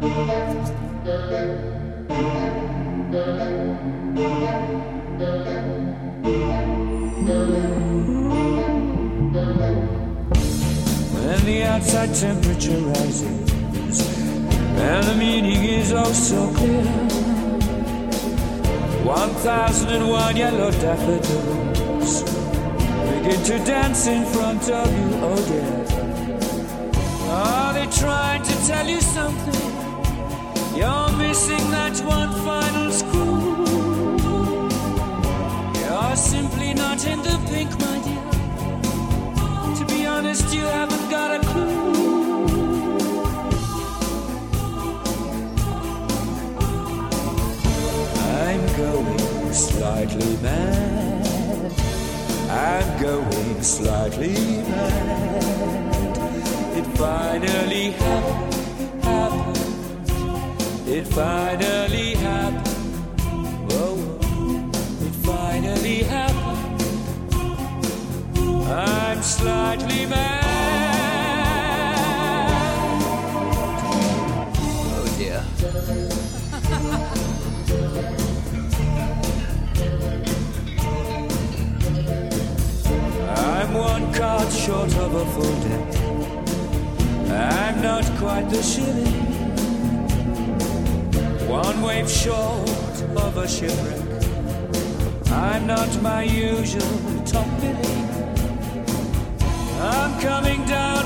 When the outside temperature rises, and the meaning is oh so clear. One thousand and one yellow daffodils begin to dance in front of you, oh dear. Are they trying to tell you something? Pink, my dear. To be honest, you haven't got a clue. I'm going slightly mad. I'm going slightly mad. It finally happened, happened. It finally one card short of a full deck. I'm not quite the shilling. One wave short of a shipwreck. I'm not my usual top billing. I'm coming down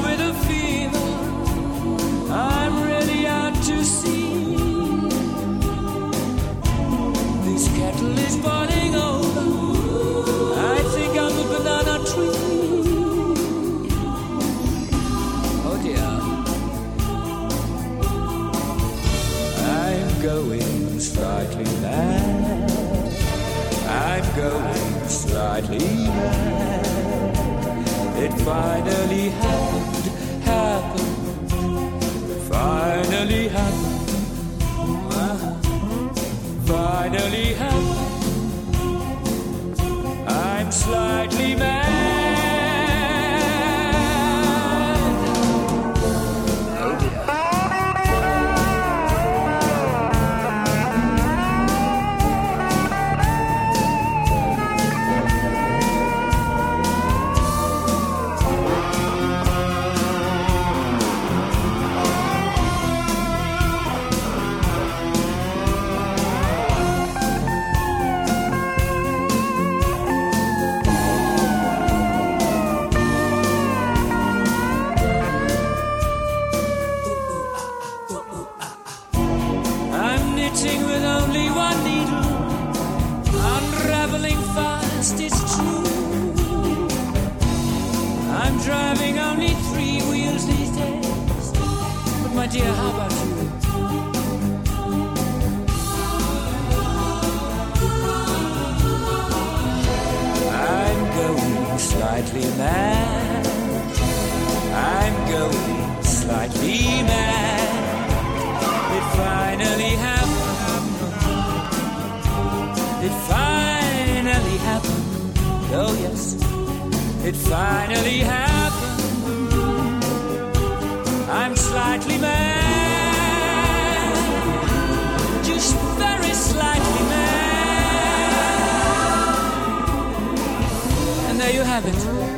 going slightly mad. I'm going slightly mad. It finally happened, happened, finally happened, finally happened. I'm slightly mad. Knitting with only one needle, unraveling fast, it's true. I'm driving only three wheels these days. But my dear, how about you? I'm going slightly mad. I'm going slightly mad. It finally happened. It finally happened. Oh, yes. It finally happened. I'm slightly mad. Just very slightly mad. And there you have it.